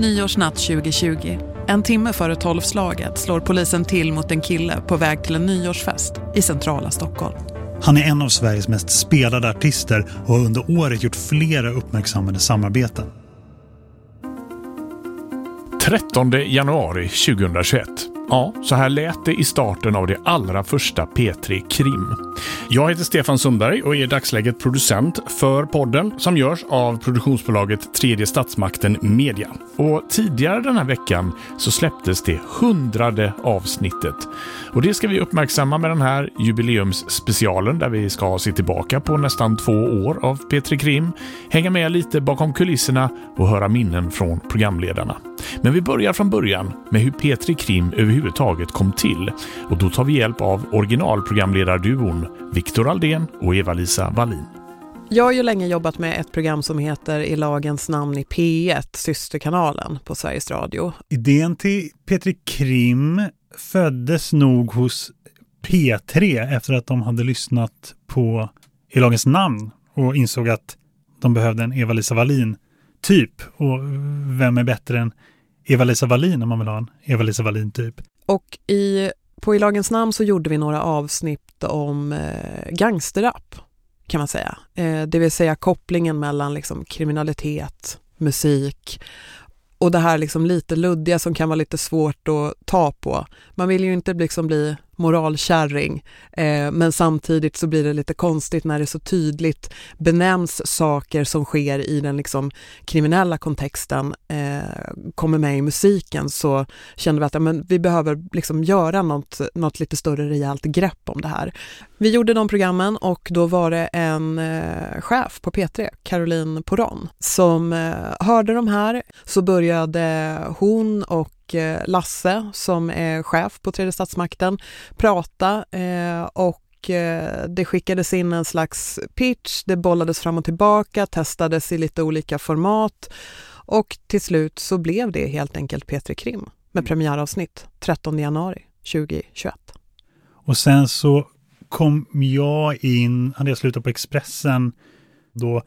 Nyårsnatt 2020. En timme före tolvslaget slår polisen till mot en kille på väg till en nyårsfest i centrala Stockholm. Han är en av Sveriges mest spelade artister och har under året gjort flera uppmärksammade samarbeten. 13 januari 2021. Ja, så här lät det i starten av det allra första P3 Krim. Jag heter Stefan Sundberg och är i dagsläget producent för podden som görs av produktionsbolaget Tredje Statsmakten Media. Och tidigare den här veckan så släpptes det hundrade avsnittet. Och det ska vi uppmärksamma med den här jubileumsspecialen där vi ska se tillbaka på nästan två år av P3 Krim, hänga med lite bakom kulisserna och höra minnen från programledarna. Men vi börjar från början med hur P3 Krim överhuvudtaget kom till och då tar vi hjälp av originalprogramledarduon Viktor Aldén och Eva-Lisa Wallin. Jag har ju länge jobbat med ett program som heter I lagens namn i P1, systerkanalen på Sveriges Radio. Idén till P3 Krim föddes nog hos P3 efter att de hade lyssnat på I lagens namn och insåg att de behövde en Eva-Lisa Wallin typ. Och vem är bättre än Eva-Lisa Wallin om man vill ha en Eva-Lisa Wallin typ. Och i, på I lagens namn så gjorde vi några avsnitt om eh, gangsterrap kan man säga. Eh, det vill säga kopplingen mellan liksom, kriminalitet, musik och det här liksom lite luddiga som kan vara lite svårt att ta på. Man vill ju inte liksom bli moralkärring eh, men samtidigt så blir det lite konstigt när det så tydligt benämns saker som sker i den liksom kriminella kontexten eh, kommer med i musiken så kände vi att ja, men vi behöver liksom göra något, något lite större rejält grepp om det här. Vi gjorde de programmen och då var det en eh, chef på P3, Caroline Poron, som eh, hörde de här så började hon och Eh, Lasse som är chef på Tredje statsmakten prata eh, och eh, det skickades in en slags pitch, det bollades fram och tillbaka, testades i lite olika format. Och till slut så blev det helt enkelt Petri Krim med premiäravsnitt 13 januari 2021. Och sen så kom jag in, hade jag slutat på Expressen, då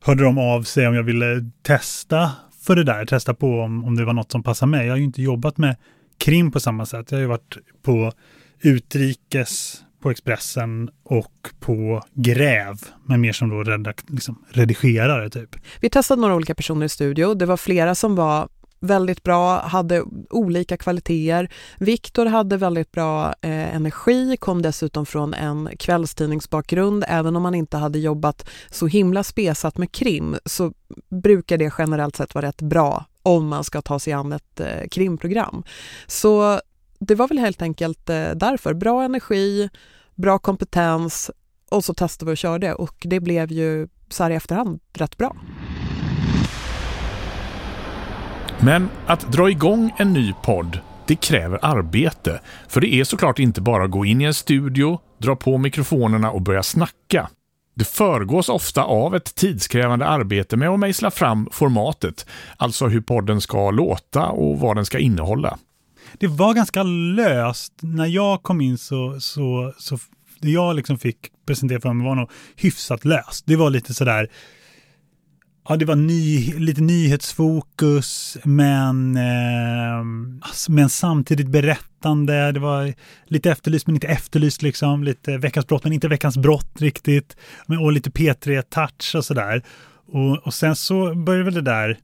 hörde de av sig om jag ville testa för det där, testa på om, om det var något som passar mig. Jag har ju inte jobbat med krim på samma sätt. Jag har ju varit på utrikes, på Expressen och på Gräv, men mer som då redak, liksom, redigerare typ. Vi testade några olika personer i studio. Det var flera som var väldigt bra, hade olika kvaliteter. Viktor hade väldigt bra eh, energi, kom dessutom från en kvällstidningsbakgrund. Även om han inte hade jobbat så himla spesat med krim så brukar det generellt sett vara rätt bra om man ska ta sig an ett eh, krimprogram. Så det var väl helt enkelt eh, därför. Bra energi, bra kompetens och så testade vi och körde och det blev ju så här i efterhand rätt bra. Men att dra igång en ny podd, det kräver arbete. För det är såklart inte bara att gå in i en studio, dra på mikrofonerna och börja snacka. Det föregås ofta av ett tidskrävande arbete med att mejsla fram formatet, alltså hur podden ska låta och vad den ska innehålla. Det var ganska löst. När jag kom in så, så, så det jag liksom fick presentera för mig var nog hyfsat löst. Det var lite sådär, Ja, det var ny, lite nyhetsfokus, men, eh, men samtidigt berättande. Det var lite efterlyst, men inte efterlyst liksom. Lite veckans brott, men inte veckans brott riktigt. Och lite P3-touch och sådär. Och, och sen så började väl det där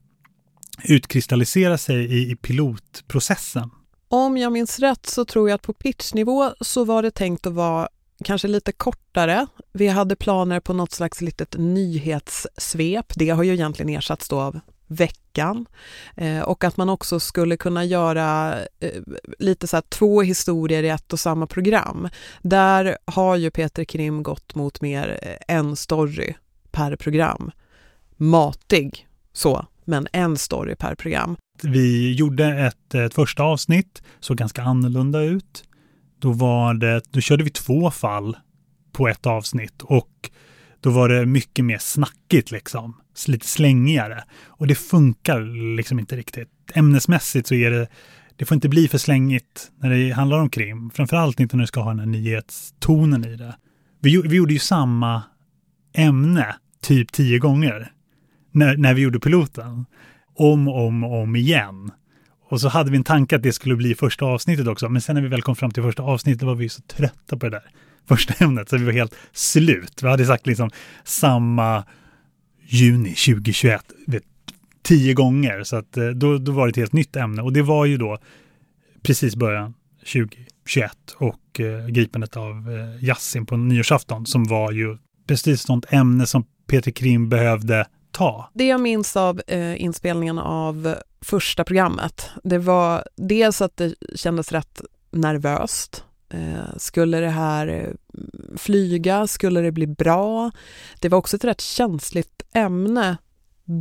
utkristallisera sig i, i pilotprocessen. Om jag minns rätt så tror jag att på pitchnivå så var det tänkt att vara kanske lite kortare. Vi hade planer på något slags litet nyhetssvep. Det har ju egentligen ersatts då av veckan eh, och att man också skulle kunna göra eh, lite så här två historier i ett och samma program. Där har ju Peter Krim gått mot mer eh, en story per program. Matig så, men en story per program. Vi gjorde ett, ett första avsnitt, såg ganska annorlunda ut. Då var det, då körde vi två fall på ett avsnitt och då var det mycket mer snackigt liksom. Lite slängigare. Och det funkar liksom inte riktigt. Ämnesmässigt så är det, det får inte bli för slängigt när det handlar om krim. Framförallt inte när du ska ha den här nyhetstonen i det. Vi, vi gjorde ju samma ämne typ tio gånger när, när vi gjorde piloten. om och om, om igen. Och så hade vi en tanke att det skulle bli första avsnittet också, men sen när vi väl kom fram till första avsnittet var vi så trötta på det där första ämnet, så vi var helt slut. Vi hade sagt liksom samma juni 2021, vet, tio gånger, så att eh, då, då var det ett helt nytt ämne. Och det var ju då precis början 2021 och eh, gripandet av eh, Yassin på nyårsafton som var ju precis sånt ämne som Peter Krim behövde ta. Det jag minns av eh, inspelningen av första programmet, det var dels att det kändes rätt nervöst. Eh, skulle det här eh, flyga? Skulle det bli bra? Det var också ett rätt känsligt ämne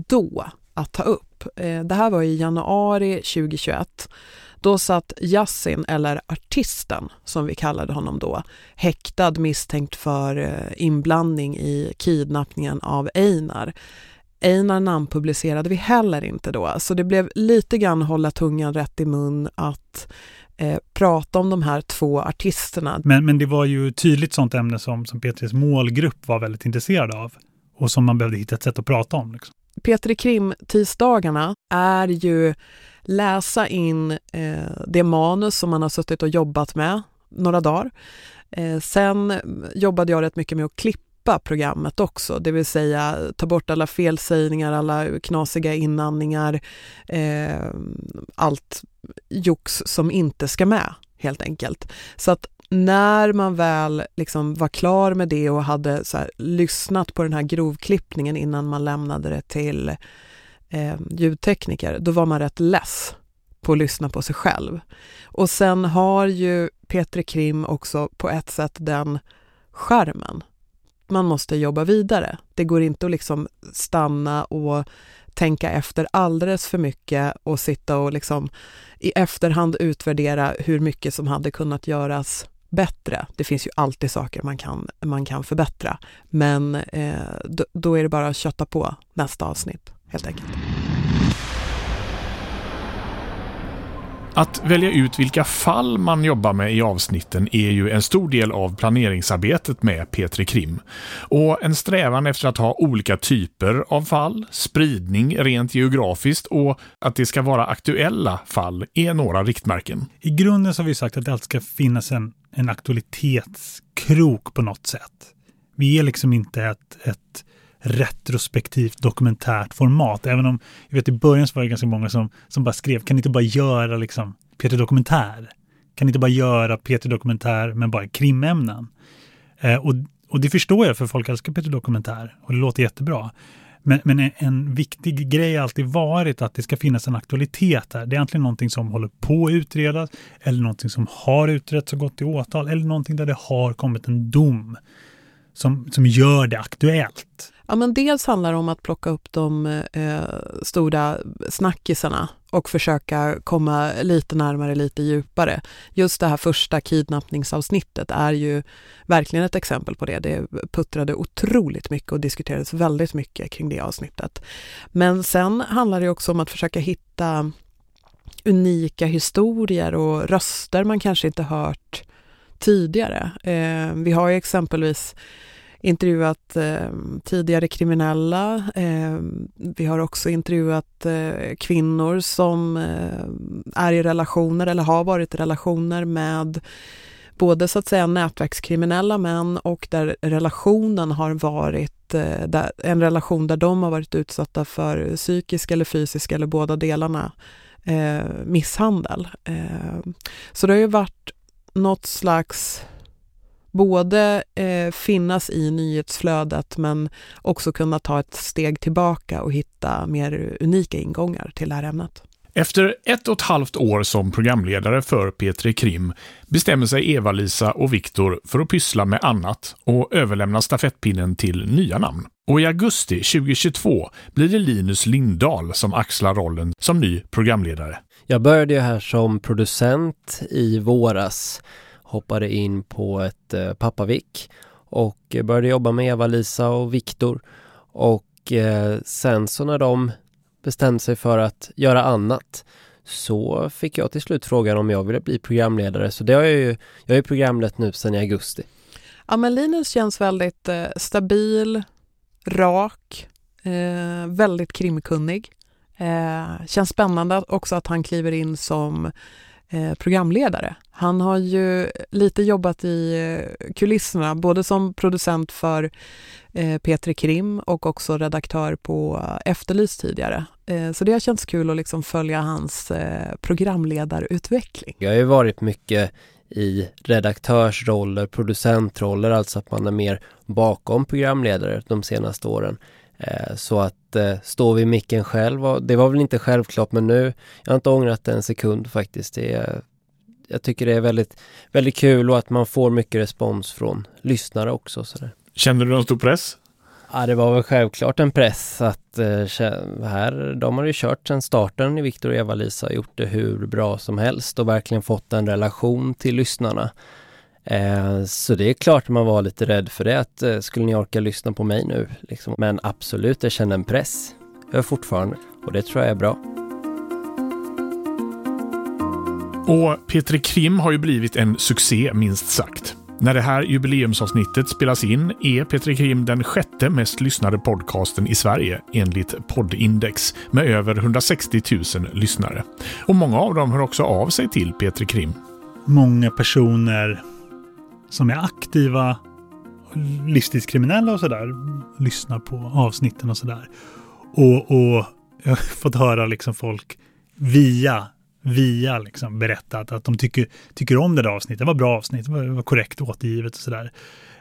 då att ta upp. Eh, det här var i januari 2021. Då satt Yassin, eller artisten som vi kallade honom då, häktad misstänkt för eh, inblandning i kidnappningen av Einar. Einar namnpublicerade vi heller inte då, så det blev lite grann hålla tungan rätt i mun att eh, prata om de här två artisterna. Men, men det var ju tydligt sånt ämne som, som Petris målgrupp var väldigt intresserad av och som man behövde hitta ett sätt att prata om. Liksom. Peter Krim-tisdagarna är ju läsa in eh, det manus som man har suttit och jobbat med några dagar. Eh, sen jobbade jag rätt mycket med att klippa programmet också, det vill säga ta bort alla felsägningar, alla knasiga inandningar, eh, allt jox som inte ska med helt enkelt. Så att när man väl liksom var klar med det och hade här, lyssnat på den här grovklippningen innan man lämnade det till eh, ljudtekniker, då var man rätt less på att lyssna på sig själv. Och sen har ju Petri Krim också på ett sätt den skärmen. Man måste jobba vidare. Det går inte att liksom stanna och tänka efter alldeles för mycket och sitta och liksom i efterhand utvärdera hur mycket som hade kunnat göras bättre. Det finns ju alltid saker man kan, man kan förbättra, men eh, då, då är det bara att kötta på nästa avsnitt helt enkelt. Att välja ut vilka fall man jobbar med i avsnitten är ju en stor del av planeringsarbetet med Petri Krim. Och en strävan efter att ha olika typer av fall, spridning rent geografiskt och att det ska vara aktuella fall är några riktmärken. I grunden så har vi sagt att det alltid ska finnas en, en aktualitetskrok på något sätt. Vi är liksom inte ett, ett retrospektivt dokumentärt format. Även om, jag vet i början så var det ganska många som, som bara skrev, kan ni inte bara göra liksom Peter Dokumentär? Kan ni inte bara göra Peter Dokumentär men bara krimämnen? Eh, och, och det förstår jag för folk älskar Peter Dokumentär och det låter jättebra. Men, men en, en, viktig grej har alltid varit att det ska finnas en aktualitet här. Det är antingen någonting som håller på att utredas eller någonting som har utretts och gått till åtal eller någonting där det har kommit en dom som, som gör det aktuellt. Ja, men dels handlar det om att plocka upp de eh, stora snackisarna och försöka komma lite närmare, lite djupare. Just det här första kidnappningsavsnittet är ju verkligen ett exempel på det. Det puttrade otroligt mycket och diskuterades väldigt mycket kring det avsnittet. Men sen handlar det också om att försöka hitta unika historier och röster man kanske inte hört tidigare. Eh, vi har ju exempelvis intervjuat eh, tidigare kriminella. Eh, vi har också intervjuat eh, kvinnor som eh, är i relationer eller har varit i relationer med både så att säga nätverkskriminella män och där relationen har varit eh, där, en relation där de har varit utsatta för psykisk eller fysisk eller båda delarna eh, misshandel. Eh, så det har ju varit något slags både eh, finnas i nyhetsflödet men också kunna ta ett steg tillbaka och hitta mer unika ingångar till det här ämnet. Efter ett och ett halvt år som programledare för Petri Krim bestämmer sig Eva-Lisa och Viktor för att pyssla med annat och överlämna stafettpinnen till nya namn. Och i augusti 2022 blir det Linus Lindahl som axlar rollen som ny programledare. Jag började ju här som producent i våras hoppade in på ett eh, pappavik och började jobba med Eva-Lisa och Viktor och eh, sen så när de bestämde sig för att göra annat så fick jag till slut frågan om jag ville bli programledare så det har jag ju, jag är programlett nu sedan i augusti. Ja men Linus känns väldigt eh, stabil, rak, eh, väldigt krimkunnig. Eh, känns spännande också att han kliver in som Eh, programledare. Han har ju lite jobbat i eh, kulisserna, både som producent för eh, Petri Krim och också redaktör på Efterlyst tidigare. Eh, så det har känts kul att liksom följa hans eh, programledarutveckling. Jag har ju varit mycket i redaktörsroller, producentroller, alltså att man är mer bakom programledare de senaste åren. Eh, så att eh, stå vid micken själv, det var väl inte självklart men nu, jag har inte ångrat det en sekund faktiskt. Det jag tycker det är väldigt, väldigt kul och att man får mycket respons från lyssnare också. Sådär. Kände du någon stor press? Ja, det var väl självklart en press att eh, här, de har ju kört sedan starten i Viktor och Eva-Lisa och gjort det hur bra som helst och verkligen fått en relation till lyssnarna. Eh, så det är klart man var lite rädd för det, att eh, skulle ni orka lyssna på mig nu? Liksom. Men absolut, jag känner en press. Jag fortfarande, och det tror jag är bra. Och Petri Krim har ju blivit en succé minst sagt. När det här jubileumsavsnittet spelas in är Petri Krim den sjätte mest lyssnade podcasten i Sverige enligt Poddindex med över 160 000 lyssnare. Och många av dem hör också av sig till Petri Krim. Många personer som är aktiva livstidskriminella och sådär lyssnar på avsnitten och sådär. Och, och jag har fått höra liksom folk via via liksom berättat att de tycker, tycker om det där avsnittet. Det var bra avsnitt, det var, var korrekt återgivet och sådär.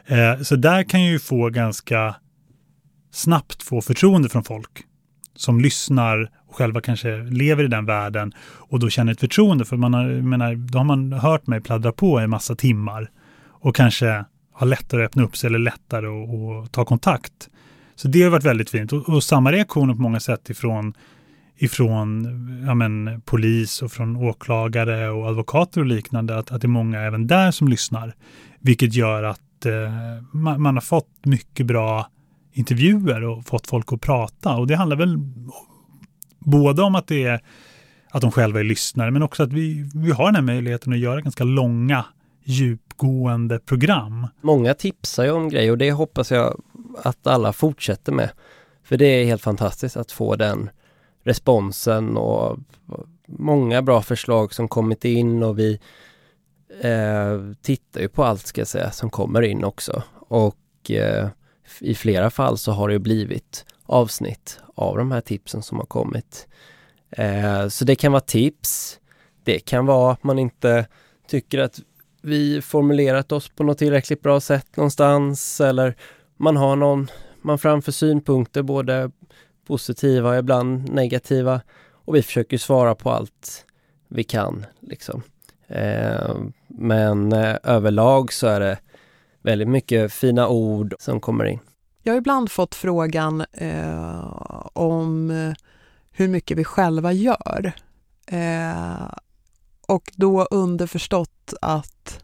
Eh, så där kan jag ju få ganska snabbt få förtroende från folk som lyssnar och själva kanske lever i den världen och då känner ett förtroende. För man har, menar, då har man hört mig pladdra på en massa timmar och kanske har lättare att öppna upp sig eller lättare att ta kontakt. Så det har varit väldigt fint och, och samma reaktioner på många sätt ifrån ifrån ja men, polis och från åklagare och advokater och liknande, att, att det är många även där som lyssnar. Vilket gör att eh, man, man, har fått mycket bra intervjuer och fått folk att prata. Och det handlar väl både om att det är att de själva är lyssnare, men också att vi, vi har den här möjligheten att göra ganska långa, djupgående program. Många tipsar ju om grejer och det hoppas jag att alla fortsätter med. För det är helt fantastiskt att få den responsen och många bra förslag som kommit in och vi eh, tittar ju på allt ska jag säga som kommer in också. Och eh, i flera fall så har det blivit avsnitt av de här tipsen som har kommit. Eh, så det kan vara tips. Det kan vara att man inte tycker att vi formulerat oss på något tillräckligt bra sätt någonstans eller man har någon, man framför synpunkter både positiva och ibland negativa. Och vi försöker svara på allt vi kan. Liksom. Eh, men eh, överlag så är det väldigt mycket fina ord som kommer in. Jag har ibland fått frågan eh, om eh, hur mycket vi själva gör. Eh, och då underförstått att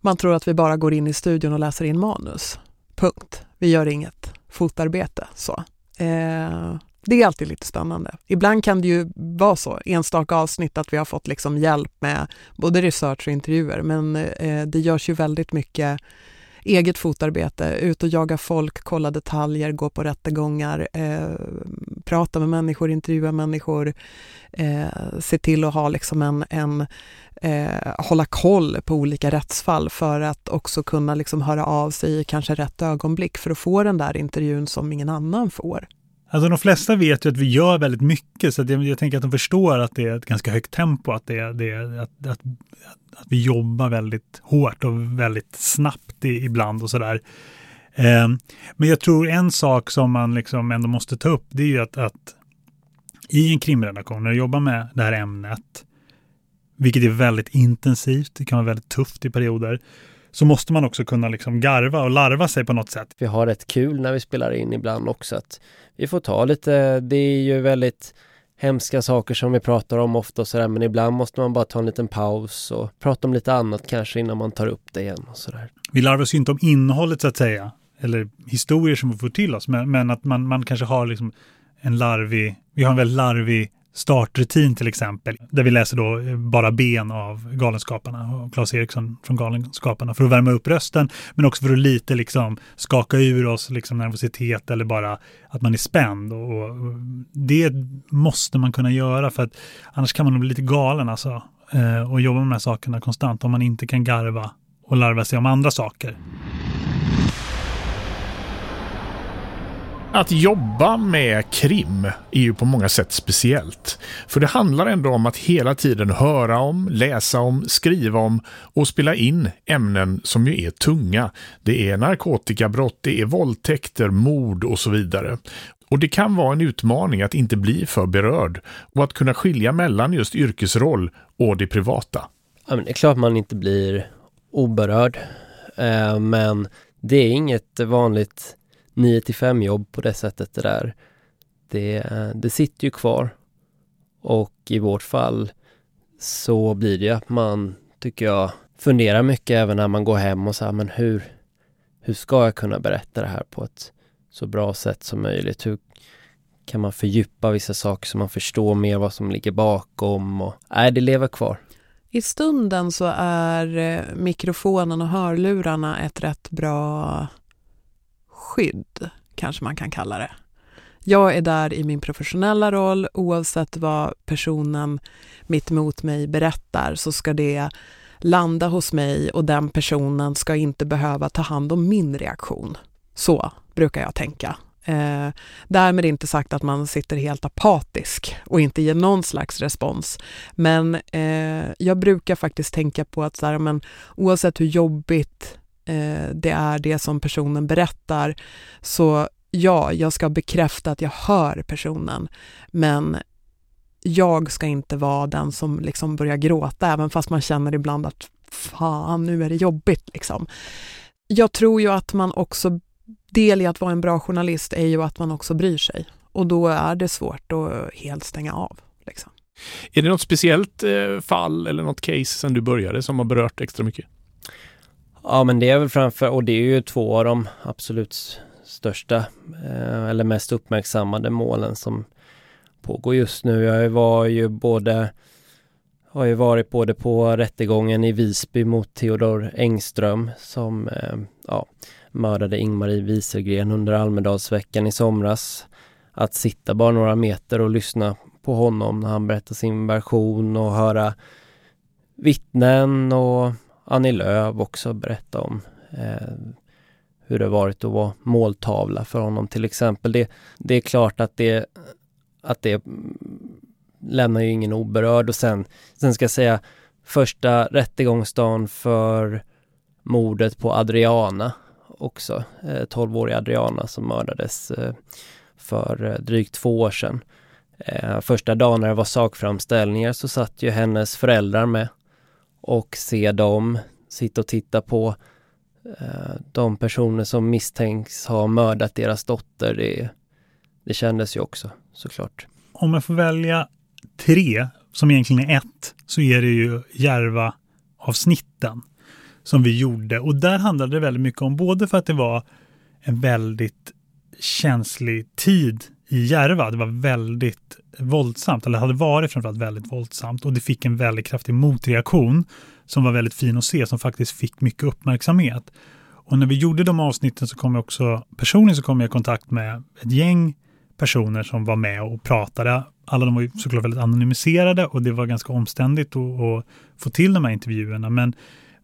man tror att vi bara går in i studion och läser in manus. Punkt. Vi gör inget fotarbete. Så. Eh, det är alltid lite spännande. Ibland kan det ju vara så, enstaka avsnitt, att vi har fått liksom hjälp med både research och intervjuer, men eh, det görs ju väldigt mycket eget fotarbete, ut och jaga folk, kolla detaljer, gå på rättegångar, eh, prata med människor, intervjua människor, eh, se till att ha liksom en, en eh, hålla koll på olika rättsfall för att också kunna liksom höra av sig i kanske rätt ögonblick för att få den där intervjun som ingen annan får. Alltså de flesta vet ju att vi gör väldigt mycket, så jag, jag, tänker att de förstår att det är ett ganska högt tempo, att, det, det, att, att, att vi jobbar väldigt hårt och väldigt snabbt i, ibland och sådär. Eh, men jag tror en sak som man liksom ändå måste ta upp, det är ju att, att i en krimredaktion, när du jobbar med det här ämnet, vilket är väldigt intensivt, det kan vara väldigt tufft i perioder, så måste man också kunna liksom garva och larva sig på något sätt. Vi har rätt kul när vi spelar in ibland också. Att vi får ta lite, det är ju väldigt hemska saker som vi pratar om ofta och sådär men ibland måste man bara ta en liten paus och prata om lite annat kanske innan man tar upp det igen och sådär. Vi larvar oss inte om innehållet så att säga, eller historier som vi får till oss, men, men att man, man kanske har liksom en larvig, vi har en väldigt larvig startrutin till exempel, där vi läser då eh, bara ben av Galenskaparna och Claes Eriksson från Galenskaparna för att värma upp rösten, men också för att lite liksom skaka ur oss liksom nervositet eller bara att man är spänd. Och, det måste man kunna göra för att annars kan man nog bli lite galen alltså eh, och jobba med de här sakerna konstant om man inte kan garva och larva sig om andra saker. Att jobba med krim är ju på många sätt speciellt. För det handlar ändå om att hela tiden höra om, läsa om, skriva om och spela in ämnen som ju är tunga. Det är narkotikabrott, det är våldtäkter, mord och så vidare. Och det kan vara en utmaning att inte bli för berörd och att kunna skilja mellan just yrkesroll och det privata. Ja, men det är klart man inte blir oberörd. Eh, men det är inget vanligt 9 till 5 jobb på det sättet det där. Det, det sitter ju kvar. Och i vårt fall så blir det att man, tycker jag, funderar mycket även när man går hem och säger men hur, hur ska jag kunna berätta det här på ett så bra sätt som möjligt? Hur kan man fördjupa vissa saker så man förstår mer vad som ligger bakom? Och, nej, det lever kvar. I stunden så är eh, mikrofonen och hörlurarna ett rätt bra skydd, kanske man kan kalla det. Jag är där i min professionella roll. Oavsett vad personen mitt emot mig berättar så ska det landa hos mig och den personen ska inte behöva ta hand om min reaktion. Så brukar jag tänka. Eh, därmed inte sagt att man sitter helt apatisk och inte ger någon slags respons. Men eh, jag brukar faktiskt tänka på att så här, men, oavsett hur jobbigt eh, det är det som personen berättar, så ja, jag ska bekräfta att jag hör personen, men jag ska inte vara den som liksom börjar gråta, även fast man känner ibland att fan, nu är det jobbigt. Liksom. Jag tror ju att man också, del i att vara en bra journalist är ju att man också bryr sig och då är det svårt att helt stänga av. Liksom. Är det något speciellt eh, fall eller något case sen du började som har berört extra mycket? Ja men det är väl framför, och det är ju två av de absolut största eh, eller mest uppmärksammade målen som pågår just nu. Jag var ju både har ju varit både på rättegången i Visby mot Theodor Engström som eh, ja, mördade Ingmarie Wieselgren under Almedalsveckan i somras. Att sitta bara några meter och lyssna på honom när han berättar sin version och höra vittnen och Annie Lööf också berätta om eh, hur det varit att vara måltavla för honom till exempel. Det, det är klart att det, att det lämnar ju ingen oberörd och sen, sen ska jag säga första rättegångsdagen för mordet på Adriana också, eh, 12-åriga Adriana som mördades eh, för eh, drygt två år sedan. Eh, första dagen när det var sakframställningar så satt ju hennes föräldrar med och se dem sitta och titta på eh, de personer som misstänks ha mördat deras dotter. Det, det kändes ju också såklart. Om jag får välja tre, som egentligen är ett, så är det ju Järva avsnitten som vi gjorde. Och där handlade det väldigt mycket om, både för att det var en väldigt känslig tid i Järva. Det var väldigt våldsamt, eller hade varit framförallt väldigt våldsamt och det fick en väldigt kraftig motreaktion som var väldigt fin att se, som faktiskt fick mycket uppmärksamhet. Och när vi gjorde de avsnitten så kom jag också, personligen så kom jag i kontakt med ett gäng personer som var med och pratade. Alla de var ju såklart väldigt anonymiserade och det var ganska omständigt att, att få till de här intervjuerna. Men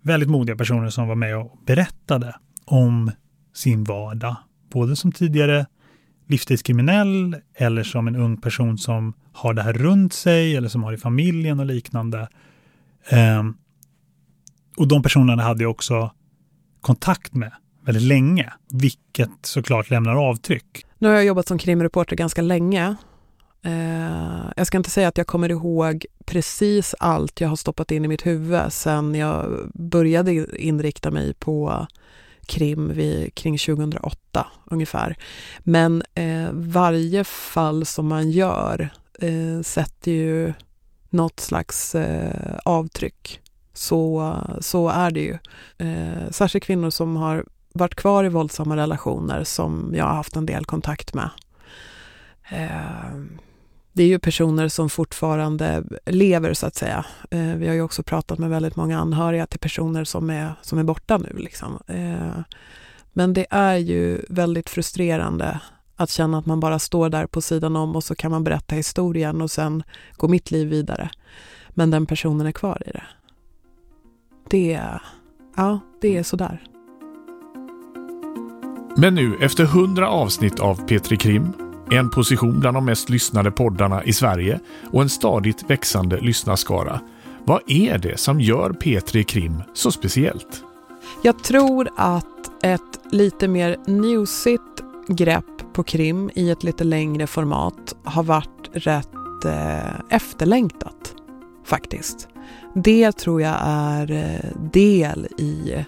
väldigt modiga personer som var med och berättade om sin vardag. Både som tidigare livstidskriminell eller som en ung person som har det här runt sig eller som har i familjen och liknande. Um, och de personerna hade jag också kontakt med väldigt länge, vilket såklart lämnar avtryck. Nu har jag jobbat som krimreporter ganska länge. Uh, jag ska inte säga att jag kommer ihåg precis allt jag har stoppat in i mitt huvud sen jag började inrikta mig på krim vid, kring 2008 ungefär. Men eh, varje fall som man gör eh, sätter ju något slags eh, avtryck. Så, så är det ju. Eh, särskilt kvinnor som har varit kvar i våldsamma relationer som jag har haft en del kontakt med. Eh, det är ju personer som fortfarande lever så att säga. Eh, vi har ju också pratat med väldigt många anhöriga till personer som är, som är borta nu. Liksom. Eh, men det är ju väldigt frustrerande att känna att man bara står där på sidan om och så kan man berätta historien och sen går mitt liv vidare. Men den personen är kvar i det. Det, ja, det är sådär. Men nu efter hundra avsnitt av Petri Krim, en position bland de mest lyssnade poddarna i Sverige och en stadigt växande lyssnarskara. Vad är det som gör P3 Krim så speciellt? Jag tror att ett lite mer newsigt grepp på krim i ett lite längre format har varit rätt eh, efterlängtat faktiskt. Det tror jag är eh, del i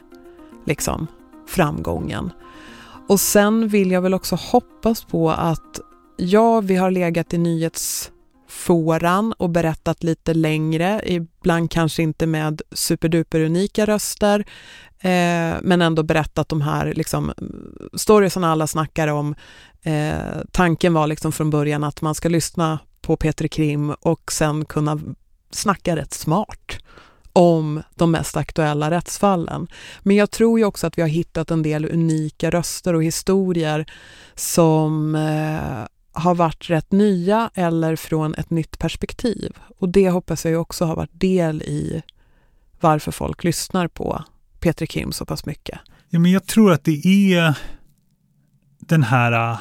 liksom framgången. Och sen vill jag väl också hoppas på att ja, vi har legat i nyhetsfåran och berättat lite längre, ibland kanske inte med superduper unika röster, eh, men ändå berättat de här liksom, storiesarna alla snackar om. Eh, tanken var liksom från början att man ska lyssna på Peter Krim och sen kunna snacka rätt smart om de mest aktuella rättsfallen. Men jag tror ju också att vi har hittat en del unika röster och historier som eh, har varit rätt nya eller från ett nytt perspektiv. Och det hoppas jag också har varit del i varför folk lyssnar på Petri Kim så pass mycket. Ja, men jag tror att det är den här äh,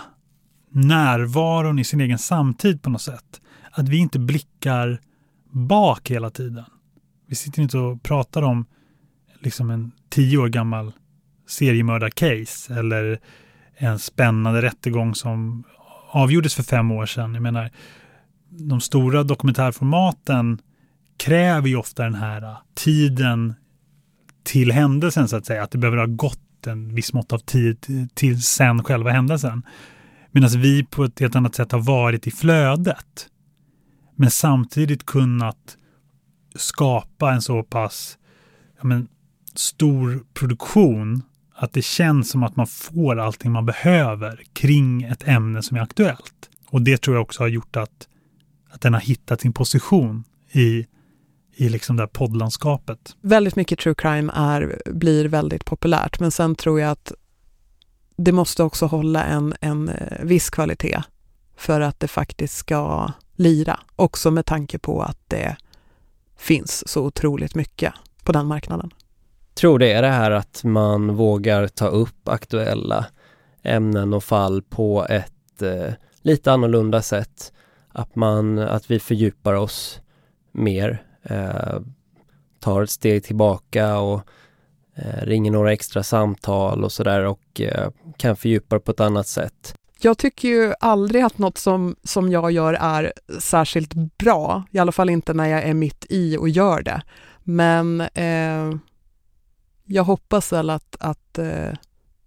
närvaron i sin egen samtid på något sätt. Att vi inte blickar bak hela tiden. Vi sitter inte och pratar om liksom en tio år gammal seriemördarcase eller en spännande rättegång som avgjordes för fem år sedan. Jag menar, de stora dokumentärformaten kräver ju ofta den här äh, tiden till händelsen så att säga. Att det behöver ha gått en viss mått av tid till sen själva händelsen. Medan vi på ett helt annat sätt har varit i flödet. Men samtidigt kunnat skapa en så pass ja, men, stor produktion att det känns som att man får allting man behöver kring ett ämne som är aktuellt. Och det tror jag också har gjort att, att den har hittat sin position i, i liksom det här poddlandskapet. Väldigt mycket true crime är, blir väldigt populärt, men sen tror jag att det måste också hålla en, en eh, viss kvalitet för att det faktiskt ska lira. Också med tanke på att det finns så otroligt mycket på den marknaden. Tror det är det här att man vågar ta upp aktuella ämnen och fall på ett eh, lite annorlunda sätt. Att, man, att vi fördjupar oss mer, eh, tar ett steg tillbaka och eh, ringer några extra samtal och sådär och eh, kan fördjupa på ett annat sätt. Jag tycker ju aldrig att något som, som jag gör är särskilt bra, i alla fall inte när jag är mitt i och gör det. Men eh, jag hoppas väl att, att eh,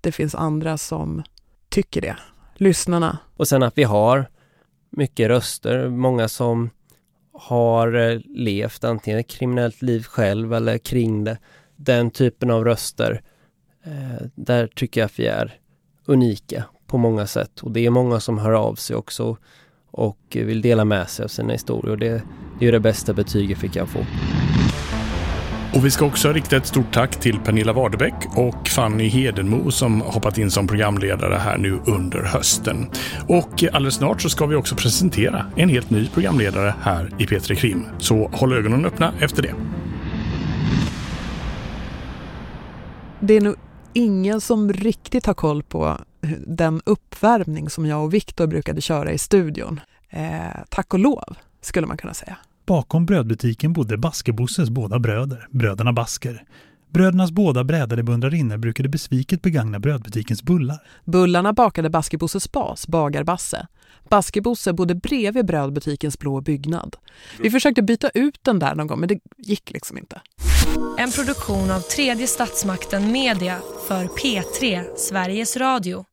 det finns andra som tycker det, lyssnarna. Och sen att vi har mycket röster, många som har eh, levt antingen ett kriminellt liv själv eller kring det. Den typen av röster, eh, där tycker jag att vi är unika på många sätt och det är många som hör av sig också och vill dela med sig av sina historier. Det, det är det bästa betyget vi kan få. Och vi ska också rikta ett stort tack till Pernilla Waderbäck och Fanny Hedenmo som hoppat in som programledare här nu under hösten. Och alldeles snart så ska vi också presentera en helt ny programledare här i P3 Krim. Så håll ögonen öppna efter det. Det är nog ingen som riktigt har koll på den uppvärmning som jag och Viktor brukade köra i studion. Eh, tack och lov, skulle man kunna säga. Bakom brödbutiken bodde Baskebosses båda bröder, bröderna Basker. Brödernas båda brädade beundrarinnor brukade besviket begagna brödbutikens bullar. Bullarna bakade Baskebosses bas, Bagarbasse. Baskebosse bodde bredvid brödbutikens blå byggnad. Vi försökte byta ut den där någon gång, men det gick liksom inte. En produktion av tredje statsmakten Media för P3, Sveriges Radio.